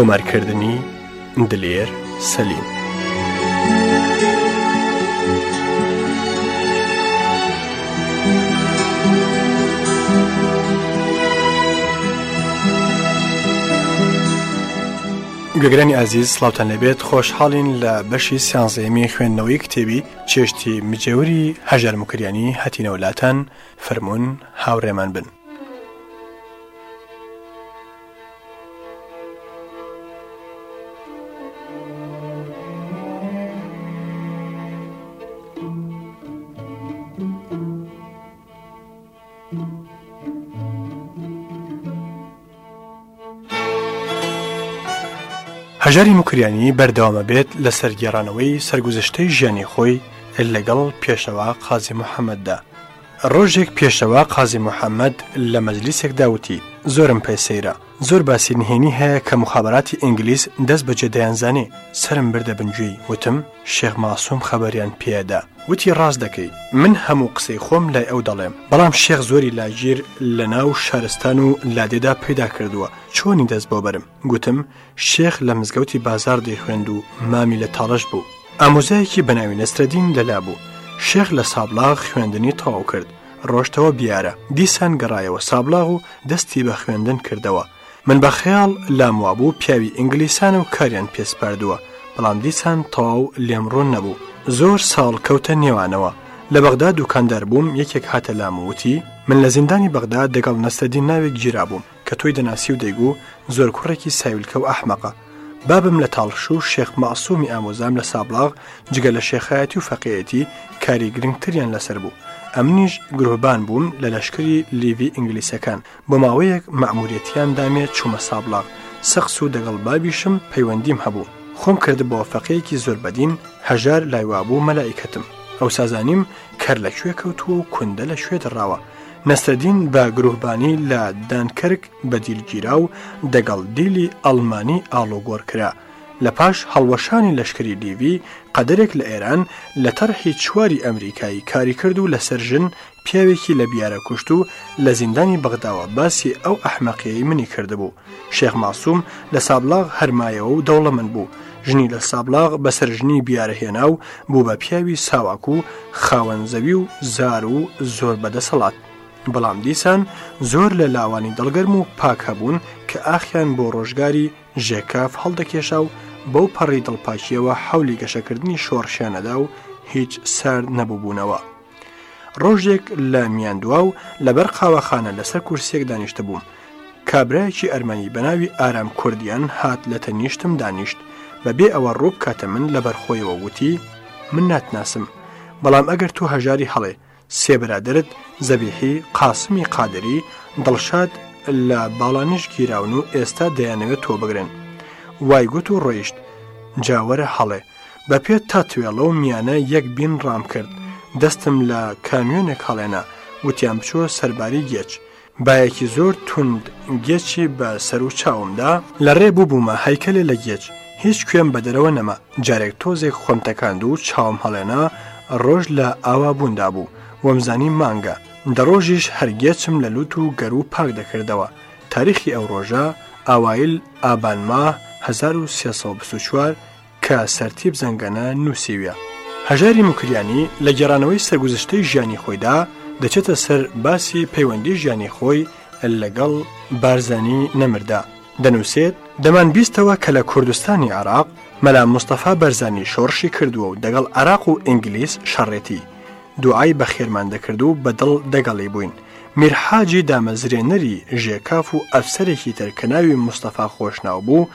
تۆمارکردنی دلێر سەلیم. گەگرانی ئازیز سلااوان لەبێت خۆشحاڵین لە بەشی سیانزەیەمی خوێندنەوەی کتێبی چێشتی مجێوری هەژار مکریانی هەتینە وڵاتان فەرمونون هاوڕێمان بن. هەژاری نوکریانی بەردەوامە بێت لە سەرگێڕانەوەی سرگوزشتەی ژیانی خۆی لەگەڵ پێشەوە قازی محەممەددا ڕۆژێک پێشەوە قازی محەممەد لە مەجلیسێکدا وتی زۆرم پێسەیرە زۆر باسی نهێنی هەیە کە مخابراتی ئینگلیس دەست بەجێ دەیانزانێ سرم بردە بنجوی وتم شێخ ماسووم خەبەریان پێدا وتی ڕاست دەکەی من هەموو قسەی خۆم لای ئەو دەڵێم بەڵام شێخ زۆری لاگیر لە ناو شارستان و لادێدا پیدا کردووە چۆنی دەست بۆ بەرم گوتم شێخ لە مزگەوتی بازار دەیخوێند و مامی لە تاڵش بوو ئامۆزایەکی بەناوی نەسترەدین لەلا بوو شێخ لە سابلاغ خوێندنی تەواو کرد ڕۆشتەوە بیارە دیسان گەڕایەوە سابلاغ و دەستی بە خوێندن کردەوە من بە خەیاڵ لاموابوو پیاوی ئینگلیسان و کاریان پێسپاردووە بەڵام دیسان تەواو لێمڕون نەبوو زۆر ساڵ کەوتە نێوانەوە لە بەغدا دوکاندار بووم یەکێک هاتە لامووتی من لە زیندانی بەغدا دەگەڵ نەستەدی ناوێک گیرا بووم کە تۆی دەناسی و دەیگو زۆر کوڕێکی ساویلکە و ئەحمەقە بابم لە تاڵش و شێخ ماسوومی ئامۆزام لە سابلاغ جگە لە شێخایەتی و فەقەتی کاری گرنگتریان لەسەر بوو ئەمنیش گرۆبان بووم لە لەشکری لیوی ئینگلیسەکان بۆ ماوەیەک مەموریەتیان دامێت چوومە سابلاغ سەخس و دەگەڵ بابیشم پەیوەندیم هەبوو خۆم کرد بۆ فەقەیەکی زۆر بەدین هەژار لایوابوو مەلایکەتم ئەو سازانیم کەر لەکوێ کەوتووە و کوندە لە شوێ دەڕاوە نەسەدین بە گرروهبانی لە دانکەرک بەدیلگیرا و دەگەڵ دیلی ئەڵمانی ئالۆگۆر کرا. لە پاش هەڵوەشانی لەشکری دیوی قەدرێک لە ئێران لە تەرحی چواری ئەمریکایی کاری کرد و لە سەرژن پیاوێکی لە بیارە کوشت و لە زیندانی بەغداوە باسی ئەو ئەحمەقیەی منی کردبوو شێخ ماسووم لە سابلاغ هەرمایەوە و دەوڵەمەند بوو ژنی لە سابلاغ بە سەرژنی بیارەهێنا و بوو بە پیاوی ساواک و خاوەنزەوی و زار و زۆر بەدەسەڵات بەڵام دیسان زۆر لە لاوانی دڵگەرم و پاک هەبوون کە ئاخیان بۆ ڕۆژگاری ژێکاف هەڵدەکێشا و بەو پەڕی دڵپاکیەوە حولی گەشەکردنی شۆڕشیانەدا و هیچ سرد نەبووبوونەوە. ڕۆژێک لە میاندوا و لەبەر قاوەخانە لەسەر کورسێک دانیشتە بووم. کابراایکی ئەرمەنی بەناوی ئارام کوردیان هات لە تەنیشتم دانیشت بەبێ ئەوە ڕووب کاتە من لەبەرخۆیەوە وتی من ناتناسم بەڵام ئەگەر تو هەژاری هەڵێ سێبرادرت زەبیحی قاسمی قادری دڵشاد لە باڵانیش گیراون و ئێستا دەیانەوێت تۆ بگرن وای گوت و ڕۆیشت جاوەرە هەڵێ بە پێ تا توێڵە و میانە یەک بین ڕام کرد دەستم لە کامیونێک هەڵێنا وتیان بچوە سەرباری گێچ بایەکی زۆر توند گێکی بە سەر و چاومدا لە ڕێ بووبوومە هەیکەلێ لە گێچ هیچ کوێم بە دەرەوە نەما جارێک تۆزێک خۆمتەکاند و چاوم هەڵێنا ڕۆژ لە ئاوا بووندا بوو وەمزانی مانگە دەڕۆژیش هەرگێچم لە لووت و گەر و پاک دەکردەوە تاریخی ئەو ڕۆژە ئاوایل ئابانما 1324 کە سەرتیب زەنگەنە نووسویە هەژاری مکریانی لە گەرانەوەی سەرگوزشتەی ژیانی خۆیدا دەچێتە سەر باسی پەیوەندی ژیانی خۆی لەگەڵ بارزانی نەمردا دەنووسێت دەمان بیستەوە کە لە کوردستانی عراق مەلا مستەفا بەرزانی شۆڕشی کردووە و دەگەڵ عراق و ئینگلیس شەڕێتی دوعای بە خێرمان دەکرد و بەدڵ دەگەڵی بووین. میرحاجی دامەزرێنەری ژێکاف و ئەفسەرێکی تەرکەناوی مستەفا خۆشناو بوو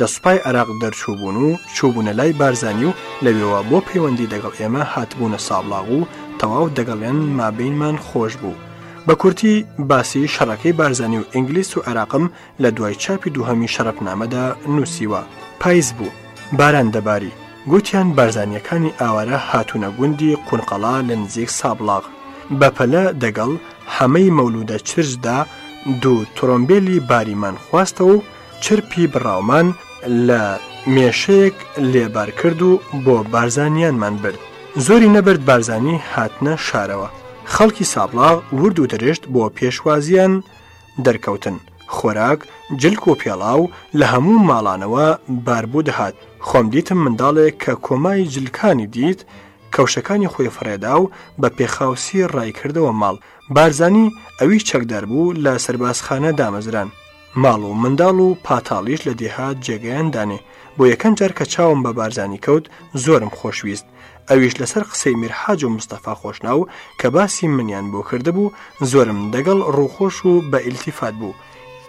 لە سوپای عراق دەرچووبوون و چوبوونە لای بارزانانی و لەوێوە بۆ پەیوەندی دەگەڵ ئێمە هاتبوونە سابلاغ و تەواو دەگەڵێن مابینمان خۆش بوو. بە کورتی باسی شەڕەکەی بارزانانی و ئینگلیس و عراقم لە دوای چاپی دووهەمی شەرەپنامەدا نووسیوە پاییز بوو باران دەباری گوتیان بارزانیەکانی ئاوارە هاتوونە گوندی قونقەڵا لە نزیک سابلاغ بەپەلە دەگەڵ هەمەی مەولودە چرجدا دوو تۆمبیلی باریمان خواستە و چرپی بڕاومان لە مێشەیەک لێبار کرد و بۆ بارزانیانمان برد زۆری نەبرد بارزانی هاتنە شارەوە خەڵکی سابلاغ ورد و درشت بۆ پێشوازیان دەرکەوتن خۆراک جلک و پێڵاو لە هەموو ماڵانەوە باربوو دەهات خۆم دیتم منداڵێک کە کۆمای جلکانی دیت کەوشەکانی خۆی فرێدا و بە پێخاوسی ڕایکردەوە ماڵ بارزانی ئەوی چەکدار بوو لە سەربازخانە دامەزران ماڵ و منداڵ و پاتاڵیش لە دێهات جێگەیان دانێ بۆ یەکەم جار کە چاوم بە بارزانی کەوت زۆرم خۆشویست ئەویش لەسەر قسەی میرحاج و مستەفا خۆشنا و کە باسی منیان بۆ کرده بوو زۆرم دەگەڵ ڕووخۆش و بە ئیلتیفات بوو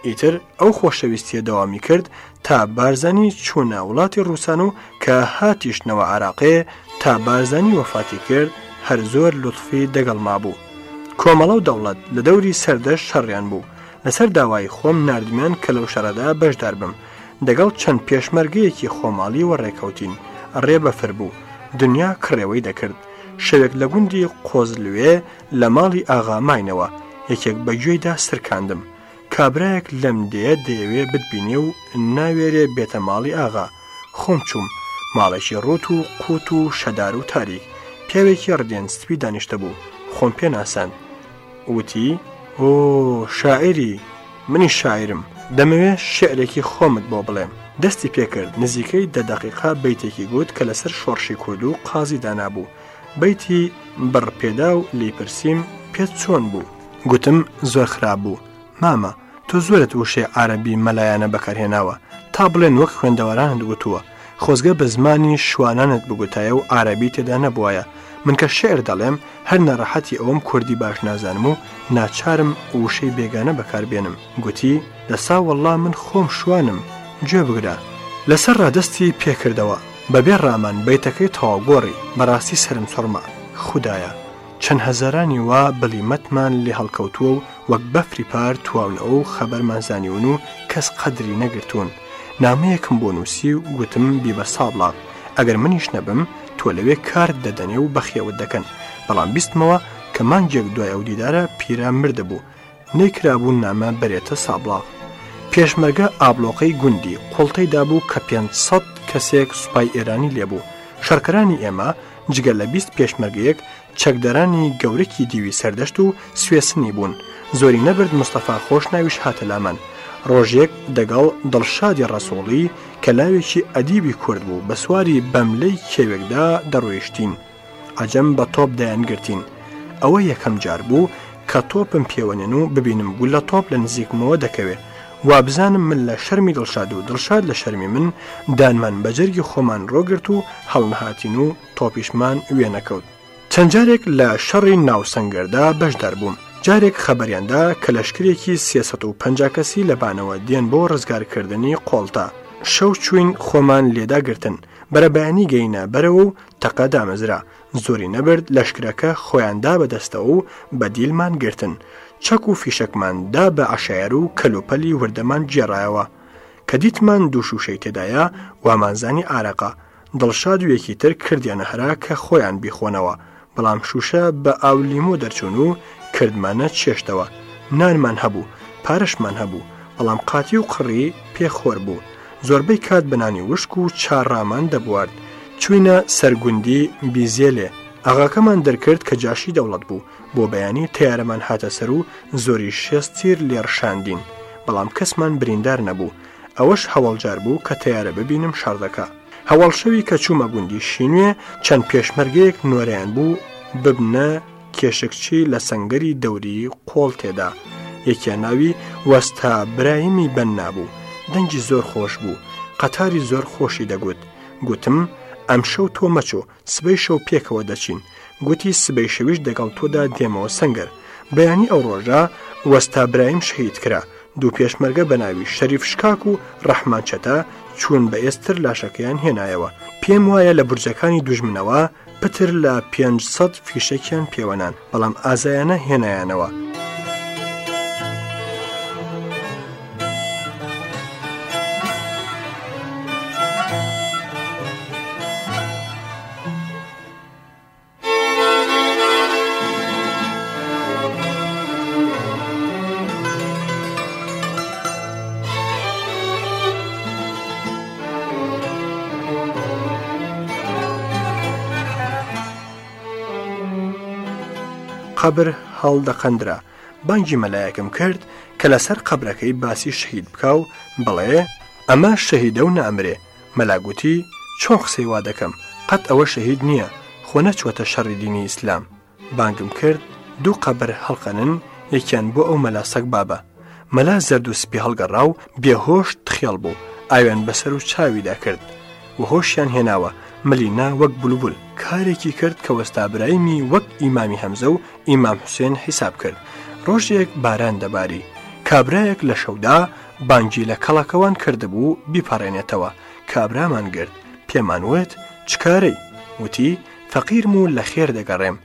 ئیتر ئەو خۆشەویستیە داوامی کرد تا بارزانی چوونە وڵاتی ڕووسان و کە هاتیشتنەوە عراقێ تا بارزانی وەفاتی کرد هەر زۆر لطفی دەگەڵ ما بوو. کۆمەڵە و دەوڵەت لە دەوری سەردەش شەڕیان بوو لەسەر داوای خۆم نردمیان کە لەو شەرەدا بەشدار بم دەگەڵ چەند پێشمەرگەیەکی خۆماڵی وەڕێکەوتین ڕێ بەفر بوو دنیا کڕێوەی دەکرد شەوێک لە گوندی قۆزلوێ لە ماڵی ئاغاماینەوە یەکێک بەگوێیدا سرکاندم کابرایەک لەم دێ دەیەوێ بتبینێ و ناوێرێ بێتە ماڵی ئاغا خۆم چوم ماڵێکی ڕوت و قوت و شەدار و تاریک پیاوێکی ڕدێنستپی دانیشتە بوو خۆم پێ ناسان وتی ئۆ شاعری منی شاعرم دەمەوێ شعرێکی خۆمت بۆ بڵێم دەستی پێکرد نزیکەی دە دقیقا بیتێکی گوت کە لەسەر شۆڕشی کورد و قازی دانابوو بیتی بڕپێدا و لێپرسیم پێت چۆن بوو گوتم زۆر خراب بوو مامە تۆ زۆرت وشێ عربی مەلایەنە بەکارهێناوە تا بڵێن وەک خوێندەوەرانت گوتووە خۆزگە بە زمانی شوانانت بگوتایە و عربی تێدا نەبووایە من کە شعر دەڵێم هەر نەڕەحەتی ئەوم کوردی باش نازانم و ناچارم وشەی بێگانە بەکاربێنم گوتی دەساوەله من خۆم شوانم گوێ بگرە لەسەر ڕادستی پێکردەوە بەبێ ڕامان بیتەکەی تەواگۆڕی بەڕاستی سرم سوڕما خوددایە چەند هەزارانی وا بەلیمەتمان لێ هەڵکەوتووە و وەک بەفری پار تواونەوە و خەبەرمانزانیون و کەس قەدری نەگرتوون نامەیەکم بۆ نووسی و گوتم بیبە سابڵات ئەگەر منیش نەبم تۆ لەوێ کار دەدەنێ و بەخێوت دەکەن بەڵام بیستمەوە کە مانجێک دوای ئەو دیدارە پیرە مردەبوو نەیکرابوون نامە بەرێتە سابڵاق پێشمەرگە ئابلۆقەی گوندی قوڵتەی دابوو کە 500 کەسێک سوپای ئێرانی لێبوو شەرکەرانی ئێمە جگە لە بیست پێشمەرگەیەک چەکدەرانی گەورەی دیوی سەردەشت و سوێسنی بوون زۆری نەبرد مستەفا خۆش ناویش هاتە لامان ڕۆژێک دەگەڵ دڵشادی ڕەسۆڵی کە لاوێکی ئەدیبی کورد بوو بە سواری بەملەی کێوێکدا دەڕۆیشتین ئەجەم بە تۆپ دایانگرتین ئەوە یەکەم جار بوو کە تۆپم پێوەنێن و ببینم بوو لە تۆپ لە نزیکمەوە دەکەوێت وا بزانم من لە شەرمی دڵشاد و دڵشاد لە شەرمی من دانمان بەجەرگی خۆمان ڕۆگرت و هەڵنهاتین و تۆپیشمان وێنەکەوت چەند جارێک لە شەڕی ناوسەنگەردا بەشدار بووم جارێک خەبەریاندا کە لەشکرێکی 350 کەسی لەبانەوە دێن بۆ ڕزگارکردنی قۆڵتا شەو چوین خۆمان لێداگرتن بەرەبیانی گەینە بەرەوە و تەقە دامەزرا زۆری نەبرد لەشکرەکە خۆیاندا بەدەستەوە و بە دیلمان گرتن چەک و فیشەکماندا بە عشایر و کەلوپەلی وردەمان جێڕایەوە کە دیتمان دووش و شەیتێدایە وامانزانی ئارەقا دڵشاد و یەکی تر کردیانە هەرا کە خۆیان بیخۆنەوە بەڵام شوشە بە ئاولیمۆ دەرچوون و کردمانە چێشتەوە نانمان هەبوو پارشمان هەبوو بەڵام قاتی و قڕی پێخۆر بوو زۆربەی کات بنانی وشک و چاڕامان دەبوارد چوینە سەرگوندی بیزیێلێ ئاغاکەمان دەرکرد کە جاشی دەوڵەت بوو بۆ بەیانی تیارەمان هاتە سەر و زۆری شێست تیر لێڕشاندین بەڵام کەسمان بریندار نەبوو ئەوەش هەوڵجار بوو کە تیارە ببینم شاردەکە هەواڵشەوی کە چوومە گوندی شینوێ چەند پێشمەرگەیەک نۆریان بوو ببنە کێشکچی لە سنگری دەوری قۆڵ تێدا یەکیان ناوی وەستا برایمی بەن نابوو دەنجی زۆر خۆش بوو قەتاری زۆر خۆشی دەگوت گوتم ئەم شەو تۆ مەچۆ سبەی شەو پێکەوە دەچین گوتی سبەی شەویش دەگەڵ تۆدا دێمەوە سنگەر بەیانی ئەو ڕۆژە وەستا برایم شەهید کرا دوو پێشمەرگە بەناوی شەریف شکاک و ڕەحمان چەتا چوون بە ئێستر لاشەکەیان هێنایەوە پێم وایە لە برجەکانی دوژمنەوە پتر لە 500 فیشەکیان پێوەنان بەڵام ئازایانە هێنایانەوە. قبر هەڵدەقندرا بانگی مەلایەکم کرد کە لەسەر قبرەکەی باسی شەهید بکاو بڵێ ئەمە شەهیدە و نامرێ مەلاگوتی چۆن قسەی وا دەکەم قەت ئەوە شەهید نییە خۆ نەچوەتە شەڕی دینی ئیسلام بانگم کرد دوو قەبر هەڵقەنن یەکیان بۆ ئەو مەلاسەک بابە مەلا زرد و سپی هەڵگەڕا و بێهۆش تخێڵ بوو ئاوێن بەسەر و چاویدا کرد وهۆشیان هێناوە ملینا وەک بولبول کارێکی کرد کە وەستابرایمی وەک ئیمامی هەمزە و ئیمام حوسێن حیساب کرد ڕۆژێک باران دەباری کابراەک لە شەودا بانگی لە کەڵەکەوان کردبوو بیپارێنێتەوە کابرامان گرت پێمانوێت چکارەی وتی فەقیرم و لە خێر دەگەڕێم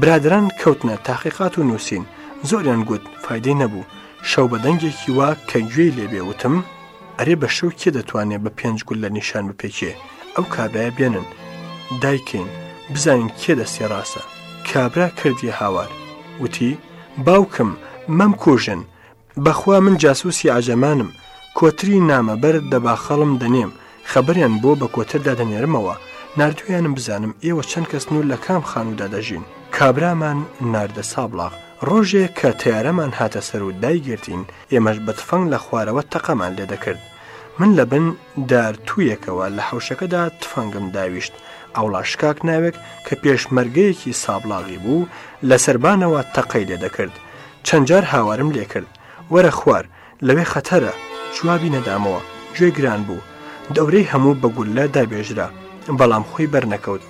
برادران کەوتنە تاقیقات و نووسین زۆریان گوت فیدەی نەبوو شەو بەدەنگێکی وا کەنگوێی لێبێوتم ئەرێ بە شەو کێ دەتوانێت بە پێنج گول لە نیشان بپێکێ ئەو کابراە بێنن دایکین بزانین کێ دەستی ڕاستە کابرا کردی هاوار وتی باوکم مەم کۆژن بەخوا من جاسووسی ئاژەمانم کۆتری نامەبەر دەباخەڵم دەنێم خەبەریان بۆ بە کۆتردا دەنێرمەوە نردویانم بزانم ئێوە چەند کەس نور لە کام خانوودا دەژین کابرامان نردە سابلاغ ڕۆژێک کە تیارەمان هاتە سەر و دایگرتین ئێمەش بەتفەنگ لە خوارەوە تەقەمان لێ دەکرد من لە بن دار تویەکەوە لە حوشەکەدا تفەنگم داویشت ئەوڵاشکاک ناوێک کە پێشمەرگەیەکی سابلاغی بوو لە سربانەوە تەقەی لێ دەکرد چەندجار هاوارم لێ کرد وەرە خوار لەوێ خەتەرە جوابی نەدامەوە گوێ گران بوو دەورەی هەموو بەگولە دابێژرا بەڵام خۆی بەرنەکەوت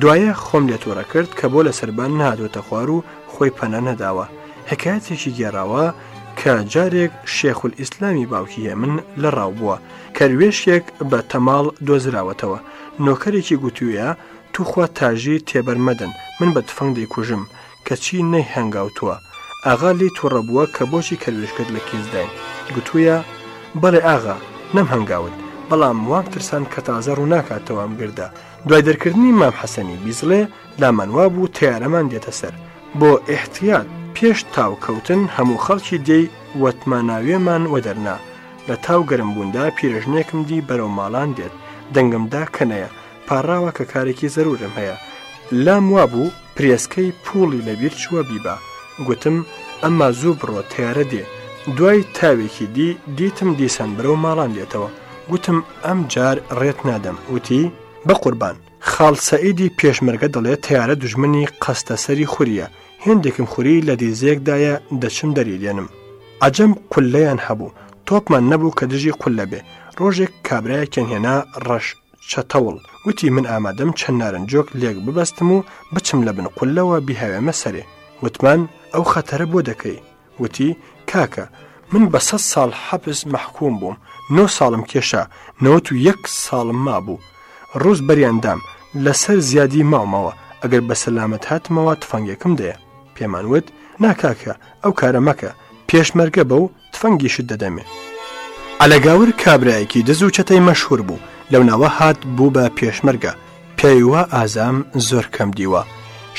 دوایە خۆم لێ تۆرە کرد کە بۆ لە سربان نادۆتە خوار و خۆی پەنە نەداوە حکایەتێکی گێراوە کە جارێک شێخول ئیسلامی باوکیە من لە ڕاوبووە کەروێشێک بە تەماڵ دۆزراوەتەوە نۆکەرێکی گوتوویە توخوا تاژی تێبەرمەدەن من بە تفەنگ دەیکوژم کەچی نەی هەنگاوتووە ئاغا لی تووڕەبووە کە بۆچی کەروێشکرد لە کێزداین گوتوویە بەڵێ ئاغا نەم هەنگاوت بەڵام وام ترسان کە تازە ڕوو ناکاتەوە ئەم گردا دوای دەرکردنی مام حەسەنی بیزڵێ لامانوا بوو تیارەمان دێتە سەر بۆ احتیات پێش تاوکەوتن هەموو خەڵکی دێی وەتماناوێمان وەدەرنا لە تاو گەرم بووندا پیرژنێکم دی بەرەو ماڵان دێت دەنگمدا کەنەیە پاراوە کە کارێکی زەرورم هەیە لام وا بوو پرێسکەی پوڵی لەبیر چووە بیبا گوتم ئەمما زوو بڕۆ تیارە دێ دوای تاوێکی دی دیتم دیسان برەو ماڵان دێتەوە گوتم ئەم جار ڕێت نادەم وتی بە قوربان خاڵسەئیدی پێشمەرگە دەڵێت تیارە دژمنی قەستەسەری خوریە هندێکم خوری لە دیزێکدایە دەچم دەریلێنم ئەجەم قلەیان هەبوو تۆپمان نەبوو کە دژی قلە بێ ڕۆژێک کابراایەکیان هێنا ڕەش چەتەوڵ وتی من ئامادەم چەند نارنجۆک لێک ببەستم و بچم لە بن قلەوە بیهاوێمە سەرێ وتمان ئەو خەتەرە بۆ دەکەی وتی کاکە من بە سە ساڵ حەپز مەحکوم بووم نۆ ساڵم کێشا نەوەت و یەک ساڵم مابوو ڕۆز بەریاندام لەسەر زیادی ماومەوە ئەگەر بە سەلامەت هاتمەوە تفەنگێکم دەیە پێمانوت ناکاکە ئەو کارە مەکە پێشمەرگە بە و تفەنگیشت دەدەمێ. ئەلەگاور کابراایکی دز و چەتەی مەشهور بوو لەو ناوە هات بوو بە پێشمەرگە پێیوە ئازام زۆر کەم دیوە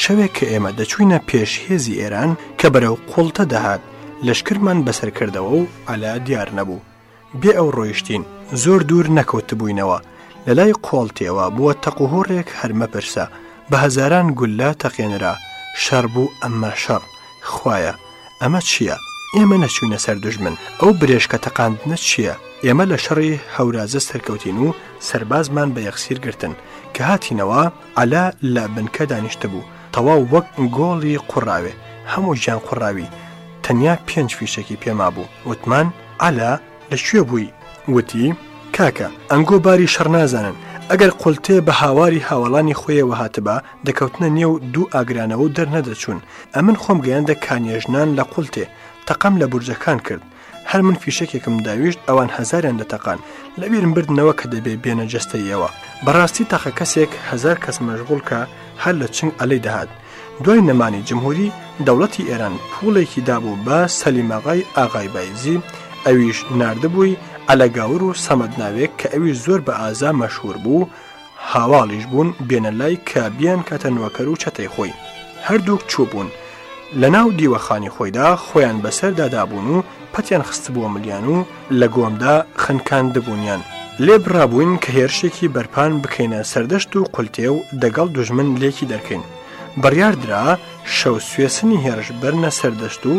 شەوێک کە ئێمە دەچوینە پێشهێزی ئێران کە بەرەو قوڵتە دەهات لەشکرمان بەسەر کردەوە و ئەلا دیار نەبوو بێ ئەو ڕۆیشتین زۆر دوور نەکەوت بووینەوە لە لای قۆڵتێەوە بووە تەقوهۆڕێک هەرمەپرسە بە هەزاران گولا تەقێنرا شەڕ بوو ئەممە شەڕ خویە ئەمە چییە؟ ئێمە نەچوونە سەر دژمن ئەو برێشکە تەقاندنە چییە؟ ئێمە لە شەڕی هەورازە سەرکەوتین و سربازمان بە یەخسیر گرتن کە هاتینەوە ئەلا لە بنکە دانیشتە بوو تەواو وەک گۆڵی قوڕاوێ هەموو گیان قوڕاوی تەنیا پێنج فیشێکی پێما بوو وتمان ئالا لەکوێ بووی وتی کاکە ئەنگۆ باری شەڕ نازانن ئەگەر قولتێ بە هاواری هاوڵانی خۆیەوە هاتبە دەکەوتنە نێو دوو ئاگرانەوە و دەرنەدەچوون ئەمن خۆم گەیاندە کانێژنان لە قولتێ تەقام لە بورجەکان کرد هەر من فیشکێکم داویشت ئەوان هزاریان دەتەقان لەبیرم بردنەوە کە دەبێ بێنە جستەیەوە بەڕاستی تاخە کەسێک هزار کەس مەژغولکە هەر لە چنگ ئەلەی دەهات دوای نەمانی جمهوری دەوڵەتی ئێران پوڵێکی دابوو بە سەلیمەغای ئاغای بایزی ئەویش نردبووی ئەلەگاور و سەمەد ناوێک کە ئەوی زۆر بە ئازا مەشهور بوو هاواڵیش بوون بێنە لای کابیان کەتەنوەکەر و چەتەی خۆی هەردووک چوو بوون لە ناو دیوەخانی خۆیدا خۆیان بەسەر دادابوون و پەتیان خست بووە ملیان و لە گۆمدا خنکان دەبوونیان لێبڕابووین کە هێرشێکی بەرپان بکەینە سەردەشت و قولتێ و دەگەڵ دوژمن لێکی دەکەین بڕیاردرا شەو سوێسنی هێرش بەرنە سەردەشت و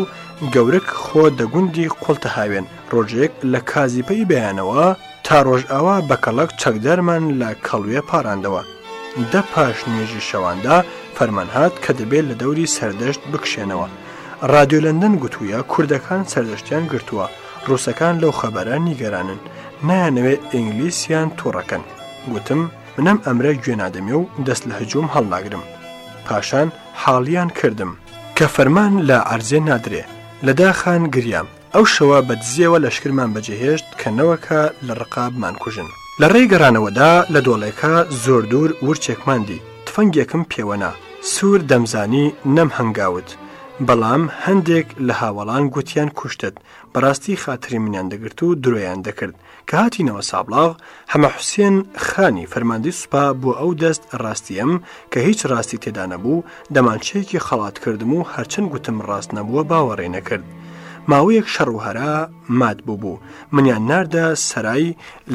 گەورک خۆ دەگوندی قوڵتە هاوێن ڕۆژێک لە کازیپەی بەیانەوە تا ڕۆژئاوا بەکەڵک چەکدەرمان لە کەڵوێ پاراندەوە دە پاش نوێژی شەواندا فەرمان هاات کە دەبێت لە دەوری سەردەشت بکشێنەوە رادیۆلندن گوتوویە کوردەکان سەردەشتیان گرتووە ڕووسەکان لەو خەبەرە نیگەرانن نانەوێت ئینگلیسیان تووڕەکەن گوتم منم ئەمرە گوێنادەمێ و دەست لە هەجووم هەڵناگرم پاشان حاڵیان کردم کە فەرمان لە ئەرزێ نادرێ لەداخان گریام ئەو شەوە بە دزیەوە لەشکرمان بەجێهێشت کەنەوەکە لە ڕقابمان کوژن لە ڕێگەرانەوەدا لە دۆڵێکە زۆر دوور ورچێکماندی تفەنگێکم پێوەنا سوور دەمزانی نەم هەنگاوت بەڵام هەندێک لە هاوەڵان گوتیان کوشتت بەڕاستی خاتری منیان دەگرت و درۆیان دەکرد کە هاتینەوە سابلاغ هەمە حوسێن خانی فەرماندەی سوپا بۆ ئەو دەست ڕاستیم کە هیچ ڕاستی تێدا نەبوو دەمانچەیەکی خەڵات کردم و هەرچەند گوتم ڕاست نەبووە باوەڕێ نەکرد. ماوەیەک شەڕوهرا مات بوو بوو منیان ناردە سەرای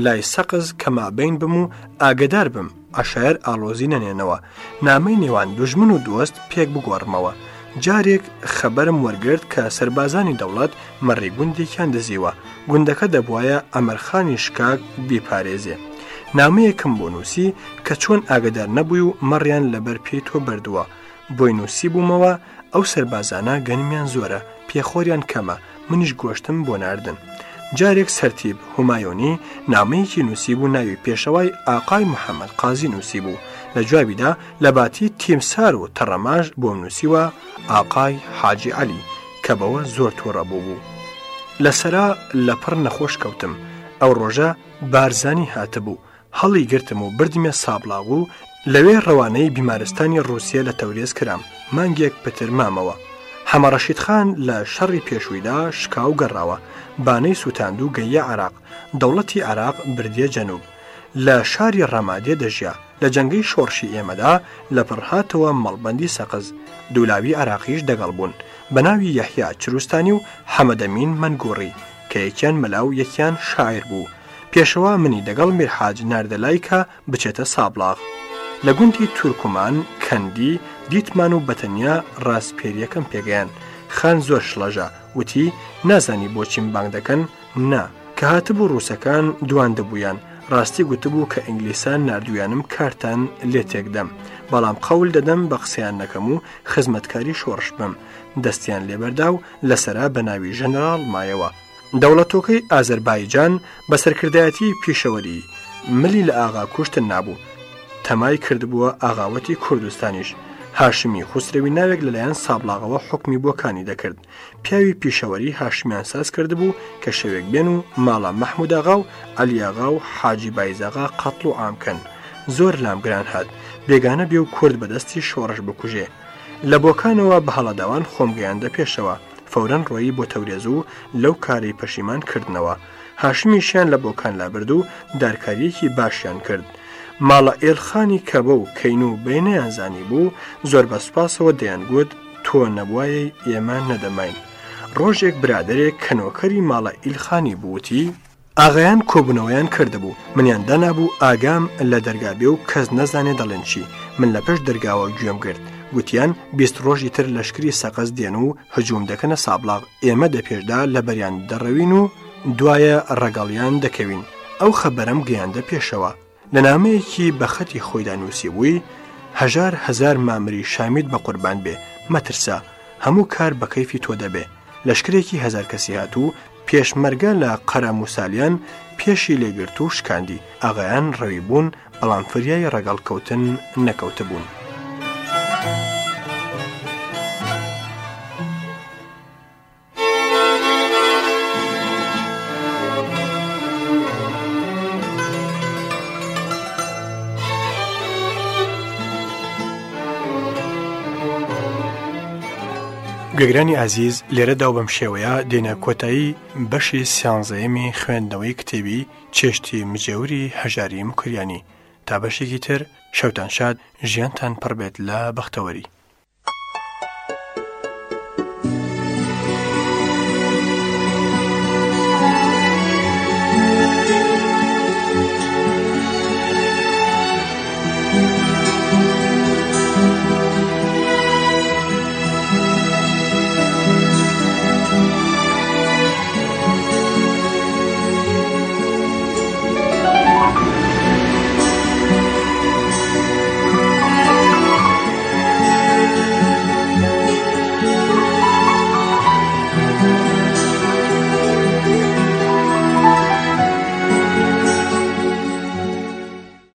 لای سەقز کە مابین بم و ئاگدار بم عشایر ئالۆزی نەنێنەوە نامەی نێوان دژمن و دۆست پێک بگۆڕمەوە جارێک خەبەرم وەرگرت کە سربازانی دەوڵەت مەڕی گوندێکیان دزیوە گوندەکە دەبواە ئەمەرخانی شکاک بیپارێزێ نامەیەکم بۆ نووسی کە چۆن ئاگدار نەبووی و مەڕیان لەبەر پێی تۆ بردووە بۆی نووسی بوومەوە ئەو سربازانە گەنمیان زۆرە پێخۆریان کەمە منیش گۆشتم بۆ ناردن. جارێک سەرتیب هومایۆنی نامەیەکی نووسی بوو ناوی پێشەوەی ئاقای محەممەد قازی نووسی بوو لە جوابیدا لە باتی تیمسار و تەڕەماش بۆم نووسیوە ئاقای حاجی علی کە بەوە زۆر تۆڕە بوو بوو. لەسرا لە پڕ نەخۆش کەوتم، ئەو ڕۆژە بارزانی هاتەبوو، هەڵی گرتم و بردمێ سابلااو و لەوێ ڕەوانەی بیمارستانی رووسیا لە تەورێز کرام مانگێک پتر مامەوە. هەمە ڕەشید خان لە شەڕی پێشوویدا شکاو گەڕاوە بانەی سووتاند و گەیە عراق دەوڵەتی عراق بردیە جەنوب لە شاری ڕەمادێ دەژیا لە جەنگەی شۆڕشی ئێمەدا لە پڕهاتەوە مەڵبەندی سەقز دوولاوی عراقیش دەگەڵ بوون بە ناوی یەحیا چروستانی و حەمەدەمین منگوڕی کە یەکیان مەلاو یەکیان شاعر بوو پێشەوە منی دەگەڵ میرحاج نردەلایکە بچێتە سابلاغ لە گونتی تورکمان کەندی دیتمان و بەتەنیا ڕاستپێریەکەم پێگەیان خان زۆر شڵەژە وتی نازانی بۆچیم بانگ دەکەن نا کە هاتبوو ڕووسەکان دوان دەبوویان ڕاستی گوتبوو کە ئینگلیسان نردویانم کارتان لێ تێکدەم بەڵام قەول دەدەم بە قسەیان نەکەم و خزمەتکاری شۆڕش بم دەستیان لێبەردا و لەسرا بە ناوی ژەنرال مایەوە دەوڵەتۆکەی ئازربایجان بە سەرکردایەتی پیشەوەری ملی لە ئاغا کوشتن نابوو تەمای کردبووە ئاغاوەتی کوردستانیش هاشمی خوسرەوی ناوێک لەلایەن سابلاغەوە حکمی بۆکانی دەکرد پیاوی پیشەوەری هاشمیان ساز کردبوو کە شەوێک بێن و ماڵە مەحموداغا و ئەلیاغا و حاجی بایزاغا قەتڵ و ئامکەن زۆر لامگران هات بێگانە بێ و کورد بەدەستی شۆڕش بکوژێ لە بۆکانەوە بە هەڵەداوان خۆمگەیان دەپێشەوە فەورەن ڕۆیی بۆ تەورێز و لەو کاری پەشیمان کردنەوە هاشمیشیان لە بۆکان لابرد و دارکاریەکی باشیان کرد. ماڵە ئێلخانی کەبە و کەین و بینەیانزانی بوو زۆر بەسپاسەوە دەیانگوت تۆ نەبواایی ئێمە نەدەماین. ڕۆژێک برادێک کەنۆکەری ماڵە ئیلخانی بوتی، ئاغیان کۆبنەوەیان کردهبوو منیان دەنابوو ئاگام لە دەرگابێ و کەس نەزانێ دەڵێن چی من لە پێش دەرگاوە گوێم گرت گوتیان بیست ڕۆژی تر لەشکری سەقەز دێن و هەجووم دەکەنە سابلاغ ئێمە دەپێشدا لە بەریان دەڕەوین و دوایە ڕەگەڵیان دەکەوین ئەو خەبەرم گەیاندە پێشەوە لە نامەیەکی بە خەتی خۆیدا نووسی بووی هەژار هزار مامری شامید بە قوربان بێ مەترسا هەموو کار بە کەیفی تۆ دەبێ لەشکرێکی هزار کەسی هاتوو پێشمەرگە لە قەرە موسالیان پێشی لێگرت و شکاندی ئەغیان ڕەوی بوون بەڵام فریای ڕەگەڵ کەوتن نەکەوتە بوون. گوێگرانی ئازیز لێرەدا بەم شێوەیە دێنە کۆتایی بەشی سیانزەیەمی خوێندنەوەی کتێبی چێشتی مجێوری هەژاری مکریانی تا بەشێکی تر شەوتان شاد ژیانتان پڕبێت لە بەختەوەری